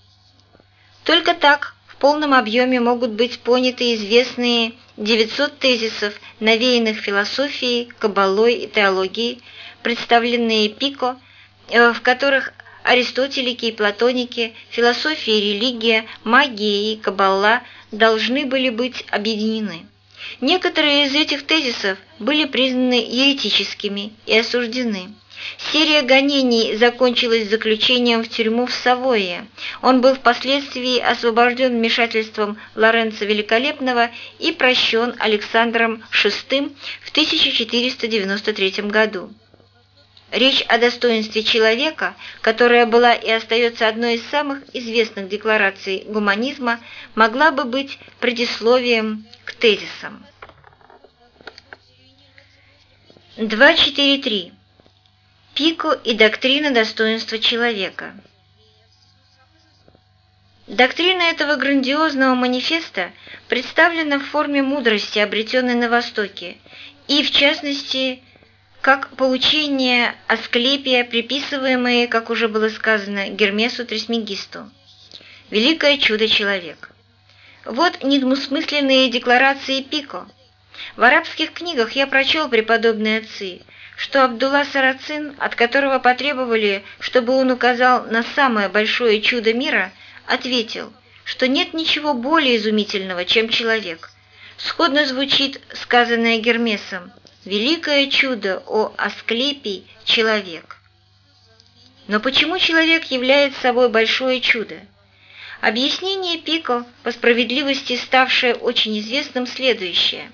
Только так в полном объеме могут быть поняты известные 900 тезисов, навеянных философией, кабалой и теологией, представленные Пико, э, в которых аристотелики и платоники, философия и религия, магия и каббала должны были быть объединены. Некоторые из этих тезисов были признаны еретическими и осуждены. Серия гонений закончилась заключением в тюрьму в Савойе. Он был впоследствии освобожден вмешательством Лоренца Великолепного и прощен Александром VI в 1493 году. Речь о достоинстве человека, которая была и остается одной из самых известных деклараций гуманизма, могла бы быть предисловием к тезисам. 2.4.3. Пико и доктрина достоинства человека. Доктрина этого грандиозного манифеста представлена в форме мудрости, обретенной на Востоке, и, в частности, как поучение Асклепия, приписываемое, как уже было сказано, Гермесу Трисмегисту. Великое чудо-человек. Вот недвусмысленные декларации Пико. В арабских книгах я прочел, преподобные отцы, что Абдулла Сарацин, от которого потребовали, чтобы он указал на самое большое чудо мира, ответил, что нет ничего более изумительного, чем человек. Сходно звучит сказанное Гермесом – Великое чудо, о Асклепий, человек. Но почему человек является собой большое чудо? Объяснение Пико, по справедливости ставшее очень известным, следующее.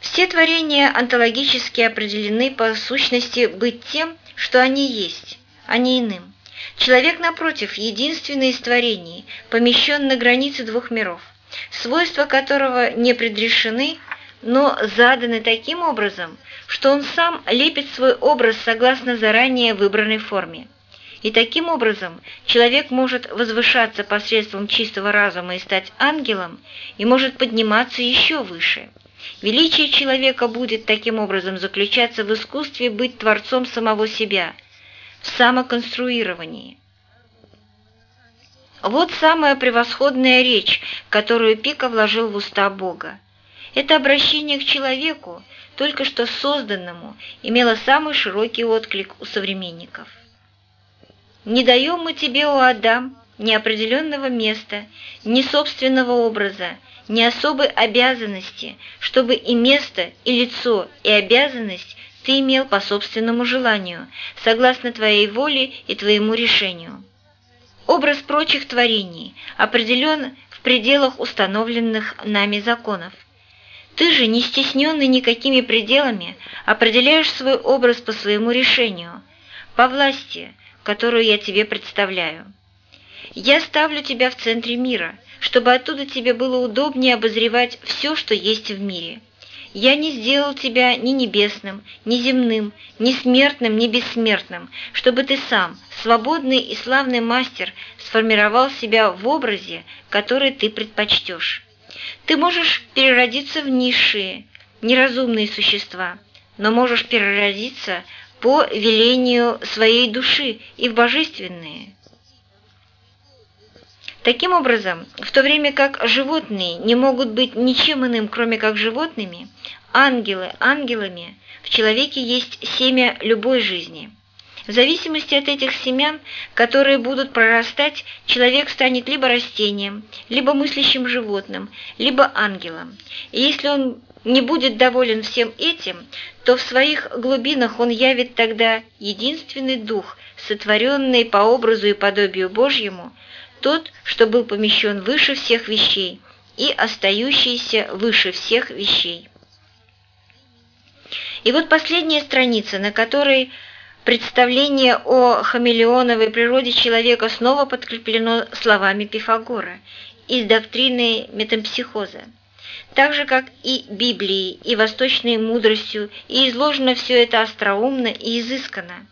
Все творения онтологически определены по сущности быть тем, что они есть, а не иным. Человек, напротив, единственный из творений, помещен на границе двух миров, свойства которого не предрешены, но заданы таким образом, что он сам лепит свой образ согласно заранее выбранной форме. И таким образом человек может возвышаться посредством чистого разума и стать ангелом, и может подниматься еще выше. Величие человека будет таким образом заключаться в искусстве быть творцом самого себя, в самоконструировании. Вот самая превосходная речь, которую Пика вложил в уста Бога. Это обращение к человеку, только что созданному, имело самый широкий отклик у современников. «Не даем мы тебе, о Адам, ни определенного места, ни собственного образа, ни особой обязанности, чтобы и место, и лицо, и обязанность ты имел по собственному желанию, согласно твоей воле и твоему решению. Образ прочих творений определен в пределах установленных нами законов. Ты же, не стесненный никакими пределами, определяешь свой образ по своему решению, по власти, которую я тебе представляю. Я ставлю тебя в центре мира, чтобы оттуда тебе было удобнее обозревать все, что есть в мире. Я не сделал тебя ни небесным, ни земным, ни смертным, ни бессмертным, чтобы ты сам, свободный и славный мастер, сформировал себя в образе, который ты предпочтешь. Ты можешь переродиться в низшие, неразумные существа, но можешь переродиться по велению своей души и в божественные. Таким образом, в то время как животные не могут быть ничем иным, кроме как животными, ангелы ангелами, в человеке есть семя любой жизни. В зависимости от этих семян, которые будут прорастать, человек станет либо растением, либо мыслящим животным, либо ангелом. И если он не будет доволен всем этим, то в своих глубинах он явит тогда единственный дух, сотворенный по образу и подобию Божьему, тот, что был помещен выше всех вещей и остающийся выше всех вещей. И вот последняя страница, на которой представление о хамелеоновой природе человека снова подкреплено словами Пифагора из доктрины метампсихоза. Так же, как и Библией, и восточной мудростью, и изложено все это остроумно и изысканно.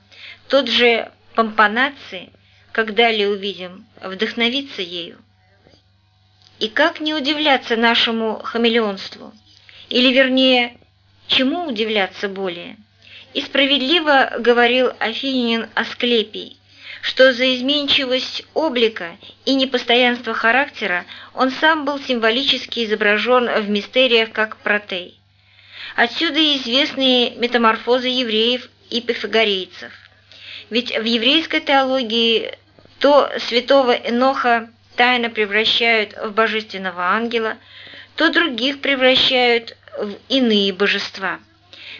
Тот же Помпанаци – как далее увидим, вдохновиться ею. И как не удивляться нашему хамелеонству? Или, вернее, чему удивляться более? И справедливо говорил Афинин Асклепий, что за изменчивость облика и непостоянство характера он сам был символически изображен в мистериях как протей. Отсюда и известные метаморфозы евреев и пифагорейцев. Ведь в еврейской теологии то святого Эноха тайно превращают в божественного ангела, то других превращают в иные божества.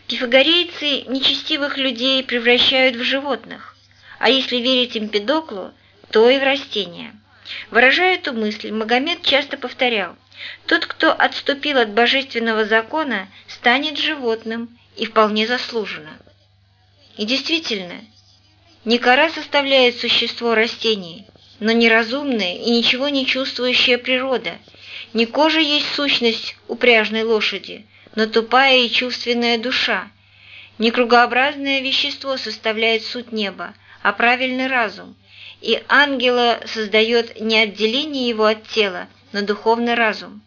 Пифагорейцы нечестивых людей превращают в животных, а если верить Эмпидоклу, то и в растения. Выражая эту мысль, Магомед часто повторял, «Тот, кто отступил от божественного закона, станет животным, и вполне заслуженно». И действительно, не кора составляет существо растений, но неразумная и ничего не чувствующая природа. Не кожа есть сущность упряжной лошади, но тупая и чувственная душа. Не кругообразное вещество составляет суть неба, а правильный разум. И ангела создает не отделение его от тела, но духовный разум.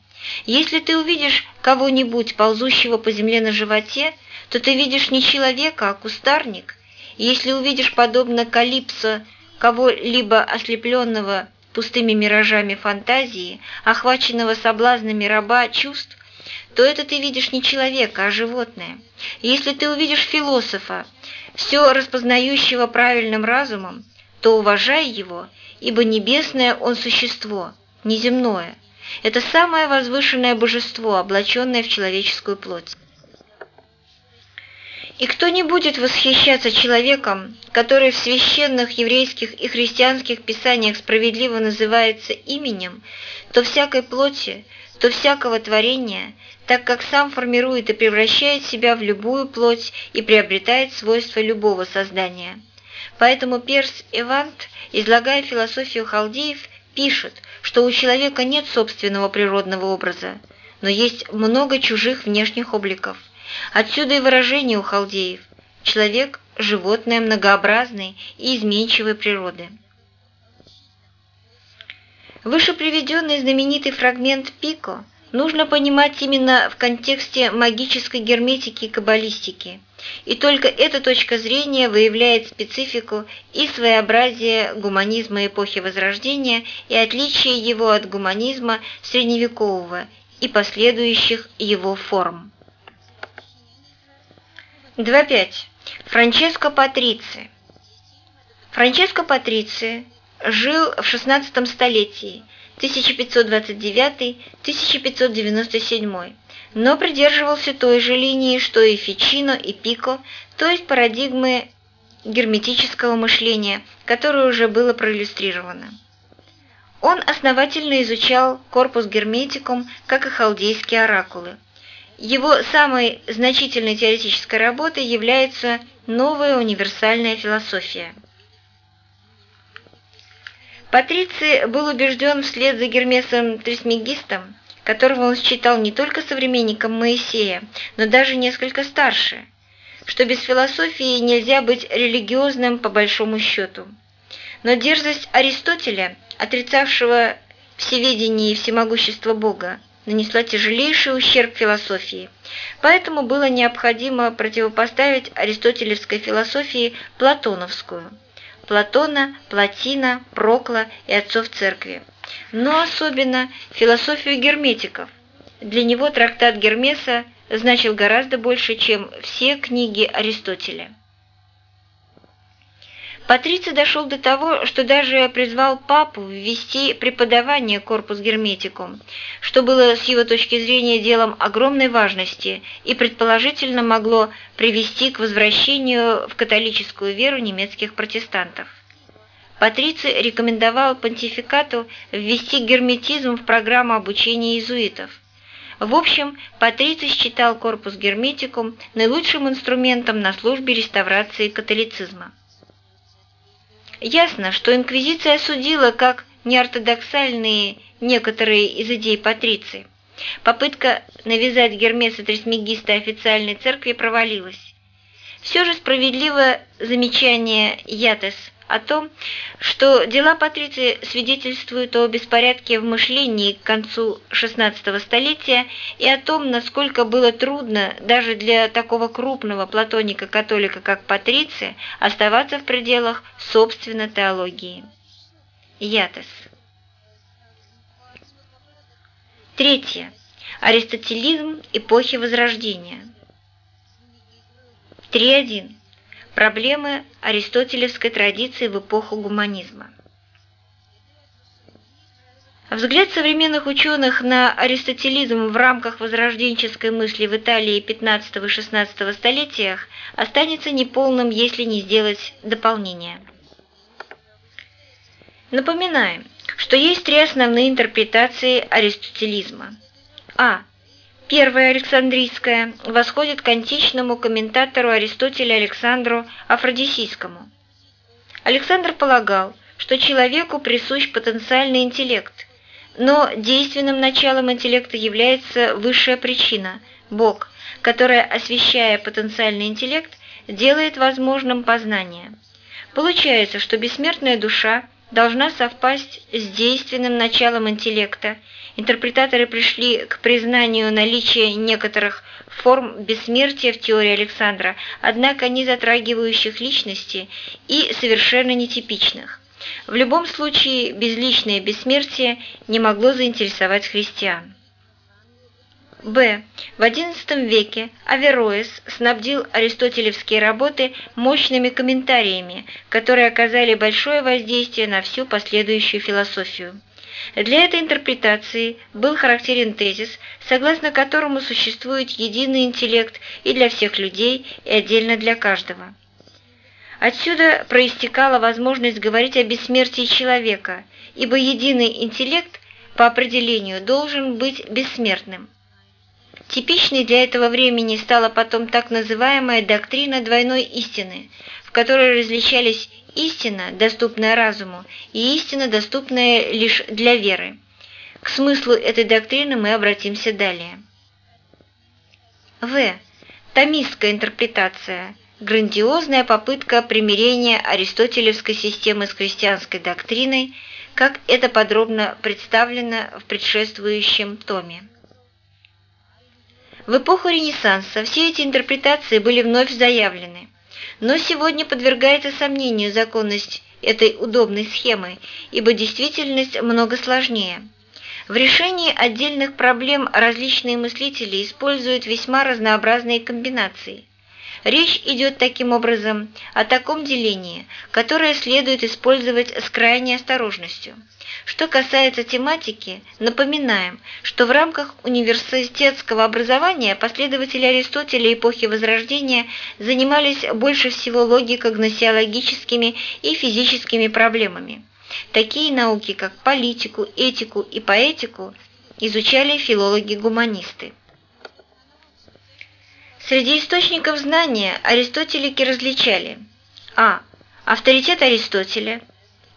Если ты увидишь кого-нибудь, ползущего по земле на животе, то ты видишь не человека, а кустарник, если увидишь, подобно Калипсо, кого-либо ослепленного пустыми миражами фантазии, охваченного соблазнами раба чувств, то это ты видишь не человека, а животное. Если ты увидишь философа, все распознающего правильным разумом, то уважай его, ибо небесное он существо, неземное. Это самое возвышенное божество, облаченное в человеческую плоть. И кто не будет восхищаться человеком, который в священных еврейских и христианских писаниях справедливо называется именем, то всякой плоти, то всякого творения, так как сам формирует и превращает себя в любую плоть и приобретает свойства любого создания. Поэтому Перс Эвант, излагая философию халдеев, пишет, что у человека нет собственного природного образа, но есть много чужих внешних обликов. Отсюда и выражение у халдеев «человек – животное многообразной и изменчивой природы». Выше приведенный знаменитый фрагмент Пико нужно понимать именно в контексте магической герметики и каббалистики, и только эта точка зрения выявляет специфику и своеобразие гуманизма эпохи Возрождения и отличие его от гуманизма средневекового и последующих его форм. 2.5. Франческо Патрици Франческо Патрици жил в XVI столетии 1529-1597, но придерживался той же линии, что и Фичино и Пико, то есть парадигмы герметического мышления, которое уже было проиллюстрировано. Он основательно изучал корпус герметикум, как и халдейские оракулы. Его самой значительной теоретической работой является «Новая универсальная философия». Патриций был убежден вслед за Гермесом Трисмегистом, которого он считал не только современником Моисея, но даже несколько старше, что без философии нельзя быть религиозным по большому счету. Но дерзость Аристотеля, отрицавшего всеведение и всемогущество Бога, нанесла тяжелейший ущерб философии, поэтому было необходимо противопоставить аристотелевской философии платоновскую – Платона, Платина, Прокла и отцов церкви, но особенно философию герметиков. Для него трактат Гермеса значил гораздо больше, чем все книги Аристотеля. Патриций дошел до того, что даже призвал папу ввести преподавание корпус герметикум, что было с его точки зрения делом огромной важности и предположительно могло привести к возвращению в католическую веру немецких протестантов. Патриций рекомендовал понтификату ввести герметизм в программу обучения иезуитов. В общем, Патриций считал корпус герметикум наилучшим инструментом на службе реставрации католицизма. Ясно, что инквизиция осудила как неортодоксальные некоторые из идей Патриции. Попытка навязать Гермеса Трисмегиста официальной церкви провалилась. Все же справедливо замечание Ятес – о том, что дела Патриции свидетельствуют о беспорядке в мышлении к концу XVI столетия и о том, насколько было трудно даже для такого крупного платоника-католика, как Патриция, оставаться в пределах собственной теологии. Ятес. Третье. Аристотелизм эпохи Возрождения. 3.1. Проблемы аристотелевской традиции в эпоху гуманизма. Взгляд современных ученых на аристотелизм в рамках возрожденческой мысли в Италии XV и XVI столетиях останется неполным, если не сделать дополнение. Напоминаем, что есть три основные интерпретации аристотелизма. А. Первая Александрийская восходит к античному комментатору Аристотеля Александру Афродисийскому. Александр полагал, что человеку присущ потенциальный интеллект, но действенным началом интеллекта является высшая причина – Бог, которая, освещая потенциальный интеллект, делает возможным познание. Получается, что бессмертная душа должна совпасть с действенным началом интеллекта – интерпретаторы пришли к признанию наличия некоторых форм бессмертия в теории Александра, однако не затрагивающих личности и совершенно нетипичных. В любом случае, безличное бессмертие не могло заинтересовать христиан. Б. В XI веке Авероэс снабдил аристотелевские работы мощными комментариями, которые оказали большое воздействие на всю последующую философию. Для этой интерпретации был характерен тезис, согласно которому существует единый интеллект и для всех людей, и отдельно для каждого. Отсюда проистекала возможность говорить о бессмертии человека, ибо единый интеллект по определению должен быть бессмертным. Типичной для этого времени стала потом так называемая доктрина двойной истины, в которой различались истина, доступная разуму, и истина, доступная лишь для веры. К смыслу этой доктрины мы обратимся далее. В. Томистская интерпретация. Грандиозная попытка примирения аристотелевской системы с христианской доктриной, как это подробно представлено в предшествующем томе. В эпоху Ренессанса все эти интерпретации были вновь заявлены. Но сегодня подвергается сомнению законность этой удобной схемы, ибо действительность много сложнее. В решении отдельных проблем различные мыслители используют весьма разнообразные комбинации. Речь идет таким образом о таком делении, которое следует использовать с крайней осторожностью. Что касается тематики, напоминаем, что в рамках университетского образования последователи Аристотеля эпохи Возрождения занимались больше всего логико-гносеологическими и физическими проблемами. Такие науки, как политику, этику и поэтику, изучали филологи-гуманисты. Среди источников знания аристотелики различали а. Авторитет Аристотеля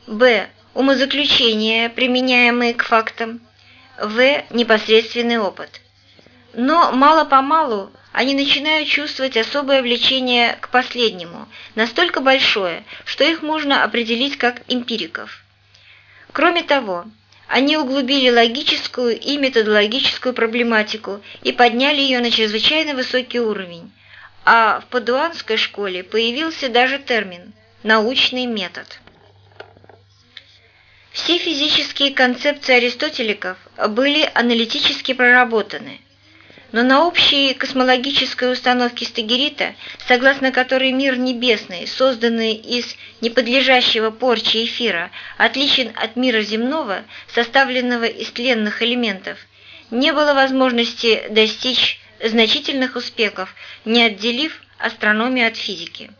б. Умозаключения, применяемые к фактам в. Непосредственный опыт. Но мало-помалу они начинают чувствовать особое влечение к последнему, настолько большое, что их можно определить как эмпириков. Кроме того, они углубили логическую и методологическую проблематику и подняли ее на чрезвычайно высокий уровень, а в падуанской школе появился даже термин «научный метод». Все физические концепции аристотеликов были аналитически проработаны – но на общей космологической установке Стагерита, согласно которой мир небесный, созданный из неподлежащего порче эфира, отличен от мира земного, составленного из тленных элементов, не было возможности достичь значительных успехов, не отделив астрономию от физики.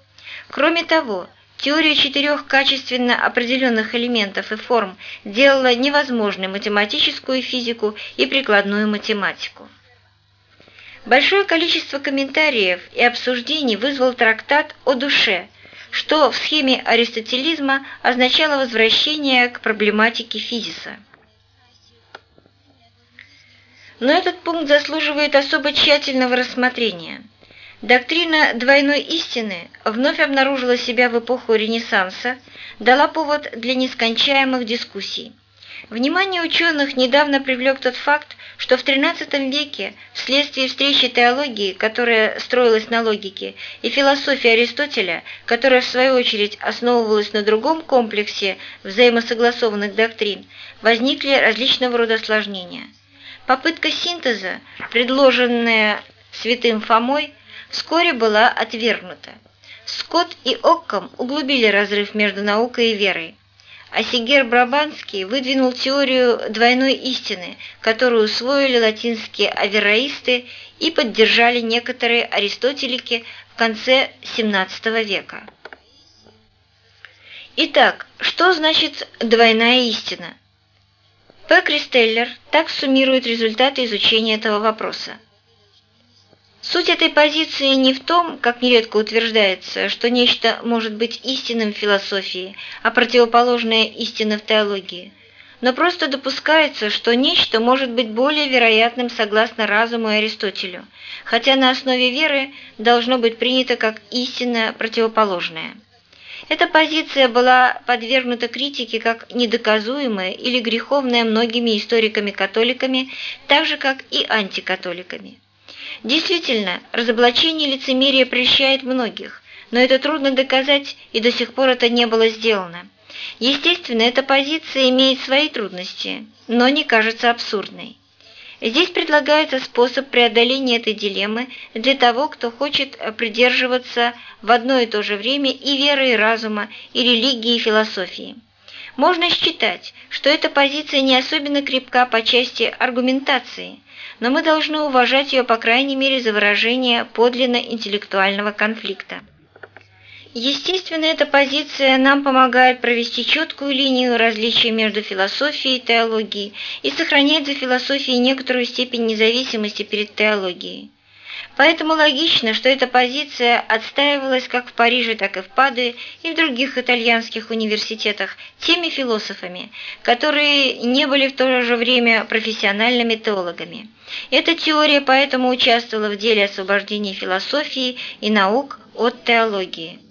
Кроме того, Теория четырех качественно определенных элементов и форм делала невозможной математическую физику и прикладную математику. Большое количество комментариев и обсуждений вызвал трактат о душе, что в схеме аристотелизма означало возвращение к проблематике физиса. Но этот пункт заслуживает особо тщательного рассмотрения. Доктрина двойной истины вновь обнаружила себя в эпоху Ренессанса, дала повод для нескончаемых дискуссий. Внимание ученых недавно привлек тот факт, что в XIII веке вследствие встречи теологии, которая строилась на логике, и философии Аристотеля, которая в свою очередь основывалась на другом комплексе взаимосогласованных доктрин, возникли различного рода осложнения. Попытка синтеза, предложенная святым Фомой, вскоре была отвергнута. Скотт и Оккам углубили разрыв между наукой и верой. Асигер Брабанский выдвинул теорию двойной истины, которую усвоили латинские авероисты и поддержали некоторые аристотелики в конце XVII века. Итак, что значит двойная истина? П. Кристеллер так суммирует результаты изучения этого вопроса. Суть этой позиции не в том, как нередко утверждается, что нечто может быть истинным в философии, а противоположное истина в теологии, но просто допускается, что нечто может быть более вероятным согласно разуму и Аристотелю, хотя на основе веры должно быть принято как истина противоположная. Эта позиция была подвергнута критике как недоказуемая или греховная многими историками-католиками, так же как и антикатоликами. Действительно, разоблачение лицемерия прельщает многих, но это трудно доказать, и до сих пор это не было сделано. Естественно, эта позиция имеет свои трудности, но не кажется абсурдной. Здесь предлагается способ преодоления этой дилеммы для того, кто хочет придерживаться в одно и то же время и веры, и разума, и религии, и философии. Можно считать, что эта позиция не особенно крепка по части аргументации – но мы должны уважать ее, по крайней мере, за выражение подлинно интеллектуального конфликта. Естественно, эта позиция нам помогает провести четкую линию различия между философией и теологией и сохранять за философией некоторую степень независимости перед теологией. Поэтому логично, что эта позиция отстаивалась как в Париже, так и в Падуе и в других итальянских университетах теми философами, которые не были в то же время профессиональными теологами. Эта теория поэтому участвовала в деле освобождения философии и наук от теологии.